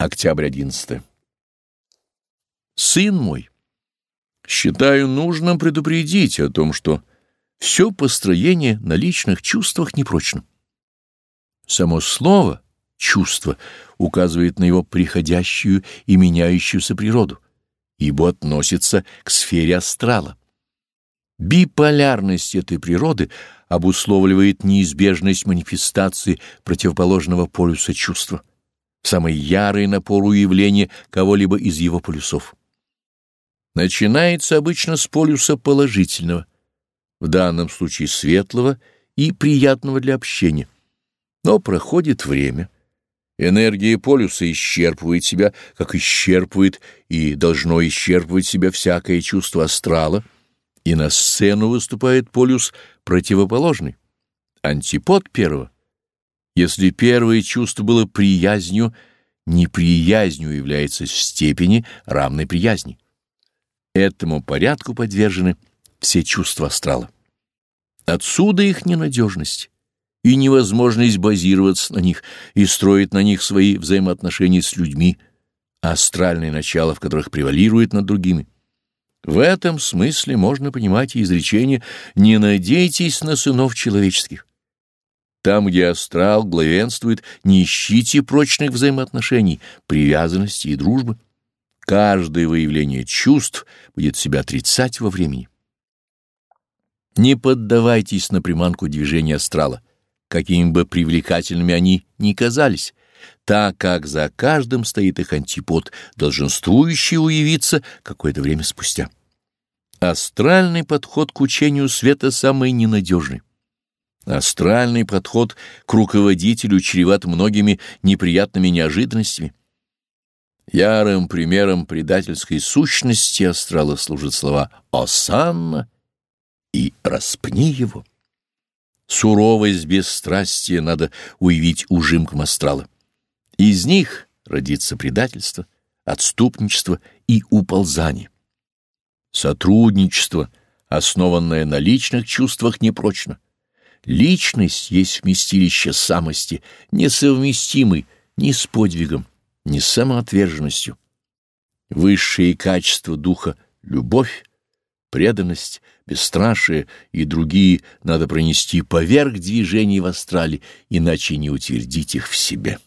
Октябрь 11. Сын мой, считаю нужным предупредить о том, что все построение на личных чувствах непрочно. Само слово «чувство» указывает на его приходящую и меняющуюся природу, ибо относится к сфере астрала. Биполярность этой природы обусловливает неизбежность манифестации противоположного полюса чувства самый ярый напор уявления кого-либо из его полюсов. Начинается обычно с полюса положительного, в данном случае светлого и приятного для общения. Но проходит время. Энергия полюса исчерпывает себя, как исчерпывает и должно исчерпывать себя всякое чувство астрала, и на сцену выступает полюс противоположный, антипод первого — если первое чувство было приязнью, неприязнью является в степени равной приязни. Этому порядку подвержены все чувства астрала. Отсюда их ненадежность и невозможность базироваться на них и строить на них свои взаимоотношения с людьми, астральное начало в которых превалирует над другими. В этом смысле можно понимать и изречение «не надейтесь на сынов человеческих». Там, где астрал главенствует, не ищите прочных взаимоотношений, привязанности и дружбы. Каждое выявление чувств будет себя отрицать во времени. Не поддавайтесь на приманку движения астрала, какими бы привлекательными они ни казались, так как за каждым стоит их антипод, долженствующий уявиться какое-то время спустя. Астральный подход к учению света самый ненадежный. Астральный подход к руководителю чреват многими неприятными неожиданностями. Ярым примером предательской сущности астрала служат слова «Осанна» и «Распни его». Суровость бесстрастия надо уявить ужимкам астрала. Из них родится предательство, отступничество и уползание. Сотрудничество, основанное на личных чувствах, непрочно. Личность есть вместилище самости, несовместимый ни с подвигом, ни с самоотверженностью. Высшие качества духа — любовь, преданность, бесстрашие и другие надо пронести поверх движений в астрале, иначе не утвердить их в себе.